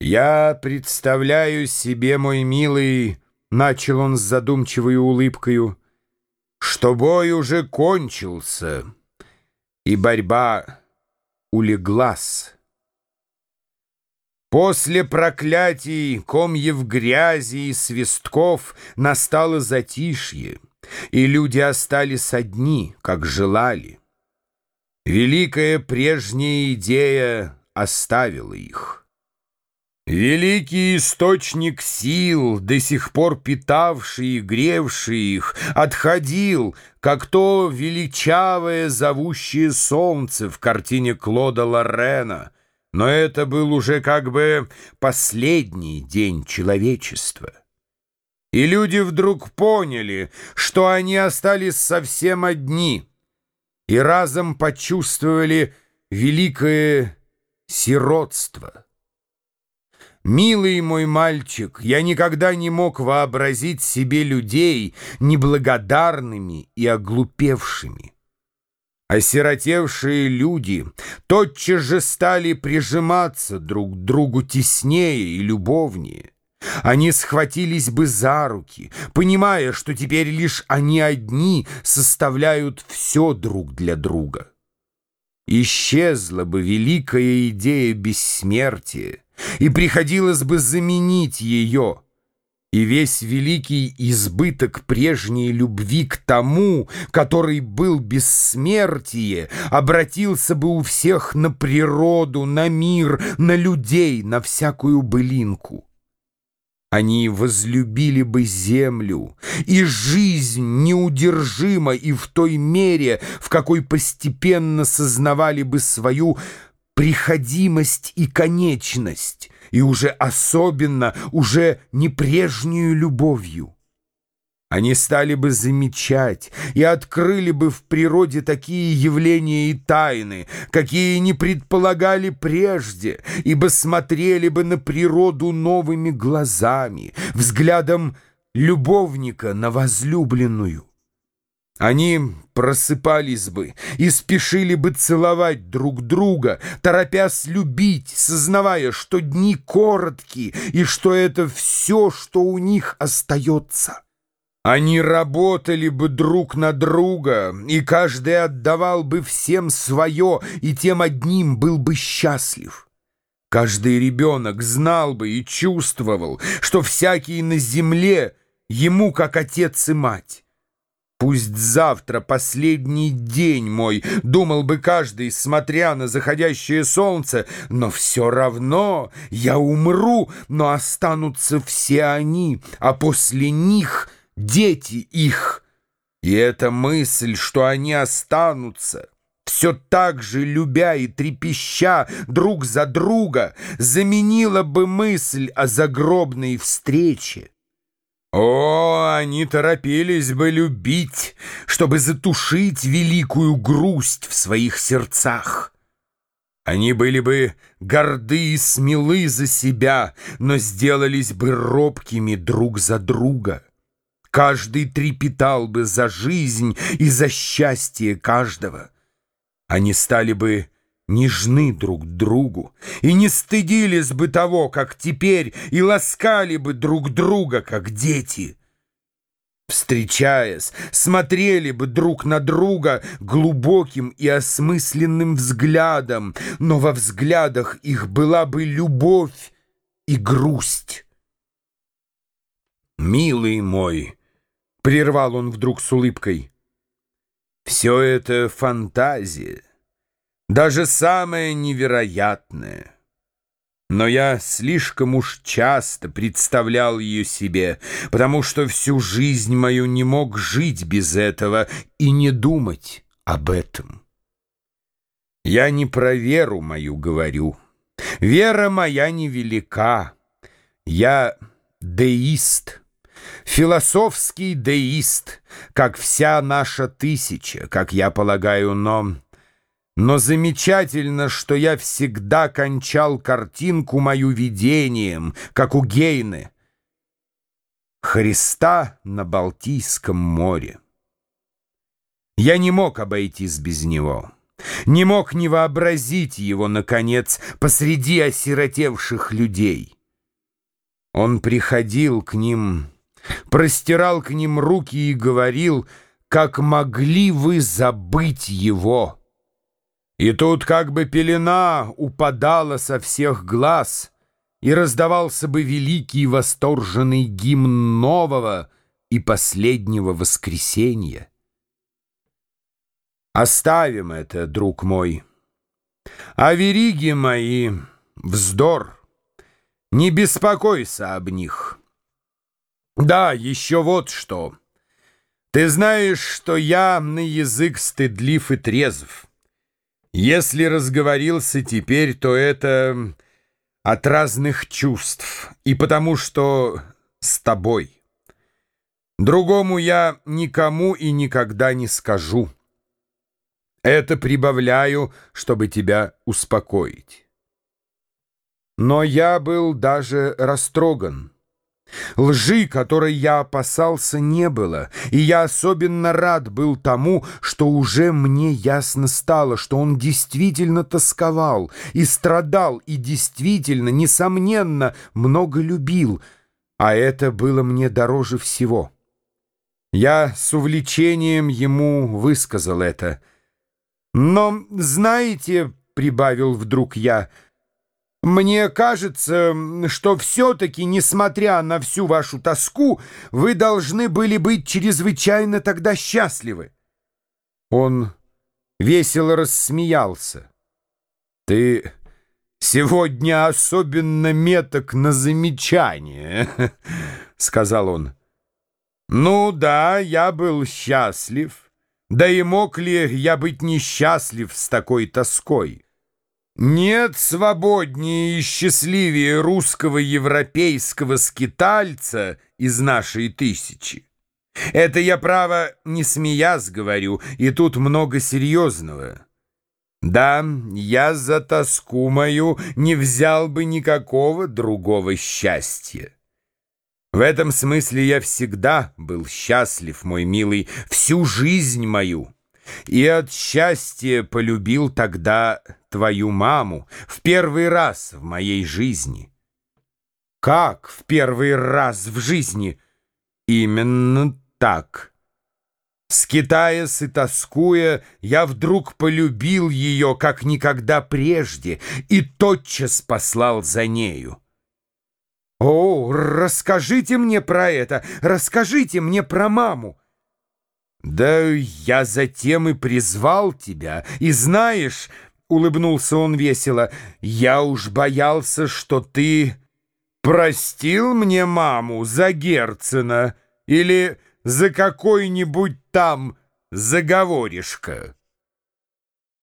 «Я представляю себе, мой милый, — начал он с задумчивой улыбкою, — что бой уже кончился, и борьба улеглась. После проклятий, комьев грязи и свистков настало затишье, и люди остались одни, как желали. Великая прежняя идея оставила их. Великий источник сил, до сих пор питавший и гревший их, отходил, как то величавое зовущее солнце в картине Клода Лорена. Но это был уже как бы последний день человечества. И люди вдруг поняли, что они остались совсем одни, и разом почувствовали великое сиротство. Милый мой мальчик, я никогда не мог вообразить себе людей неблагодарными и оглупевшими. Осиротевшие люди тотчас же стали прижиматься друг к другу теснее и любовнее. Они схватились бы за руки, понимая, что теперь лишь они одни составляют все друг для друга. Исчезла бы великая идея бессмертия, и приходилось бы заменить ее, и весь великий избыток прежней любви к тому, который был бессмертие, обратился бы у всех на природу, на мир, на людей, на всякую былинку. Они возлюбили бы землю, и жизнь неудержима и в той мере, в какой постепенно сознавали бы свою приходимость и конечность, и уже особенно, уже не прежнюю любовью. Они стали бы замечать и открыли бы в природе такие явления и тайны, какие не предполагали прежде, ибо смотрели бы на природу новыми глазами, взглядом любовника на возлюбленную. Они просыпались бы и спешили бы целовать друг друга, торопясь любить, сознавая, что дни короткие и что это все, что у них остается. Они работали бы друг на друга, и каждый отдавал бы всем свое, и тем одним был бы счастлив. Каждый ребенок знал бы и чувствовал, что всякий на земле ему как отец и мать. Пусть завтра последний день мой, думал бы каждый, смотря на заходящее солнце, но все равно я умру, но останутся все они, а после них — дети их. И эта мысль, что они останутся, все так же любя и трепеща друг за друга, заменила бы мысль о загробной встрече. О, они торопились бы любить, чтобы затушить великую грусть в своих сердцах. Они были бы горды и смелы за себя, но сделались бы робкими друг за друга. Каждый трепетал бы за жизнь и за счастье каждого. Они стали бы нежны друг другу и не стыдились бы того, как теперь, и ласкали бы друг друга, как дети. Встречаясь, смотрели бы друг на друга глубоким и осмысленным взглядом, но во взглядах их была бы любовь и грусть. «Милый мой!» — прервал он вдруг с улыбкой. «Все это фантазия, даже самая невероятная. Но я слишком уж часто представлял ее себе, потому что всю жизнь мою не мог жить без этого и не думать об этом. Я не про веру мою говорю. Вера моя невелика. Я деист» философский деист, как вся наша тысяча, как я полагаю, но... Но замечательно, что я всегда кончал картинку мою видением, как у Гейны. Христа на Балтийском море. Я не мог обойтись без него. не мог не вообразить его, наконец, посреди осиротевших людей. Он приходил к ним, простирал к ним руки и говорил, как могли вы забыть его? И тут как бы пелена упадала со всех глаз, и раздавался бы великий восторженный гимн нового и последнего воскресенья. Оставим это, друг мой. А вериги мои — вздор. Не беспокойся об них. Да, еще вот что. Ты знаешь, что я на язык стыдлив и трезв. Если разговорился теперь, то это от разных чувств, и потому что с тобой. Другому я никому и никогда не скажу. Это прибавляю, чтобы тебя успокоить. Но я был даже растроган. Лжи, которой я опасался, не было, и я особенно рад был тому, что уже мне ясно стало, что он действительно тосковал и страдал, и действительно, несомненно, много любил, а это было мне дороже всего. Я с увлечением ему высказал это — но, знаете, — прибавил вдруг я, — мне кажется, что все-таки, несмотря на всю вашу тоску, вы должны были быть чрезвычайно тогда счастливы. Он весело рассмеялся. Ты сегодня особенно меток на замечание, — сказал он. Ну да, я был счастлив. Да и мог ли я быть несчастлив с такой тоской? Нет свободнее и счастливее русского европейского скитальца из нашей тысячи. Это я, право, не смеясь говорю, и тут много серьезного. Да, я за тоску мою не взял бы никакого другого счастья. В этом смысле я всегда был счастлив, мой милый, всю жизнь мою. И от счастья полюбил тогда твою маму в первый раз в моей жизни. Как в первый раз в жизни? Именно так. Скитаясь и тоскуя, я вдруг полюбил ее, как никогда прежде, и тотчас послал за нею. «О, расскажите мне про это! Расскажите мне про маму!» «Да я затем и призвал тебя, и знаешь...» — улыбнулся он весело. «Я уж боялся, что ты простил мне маму за Герцена или за какой-нибудь там заговоришка».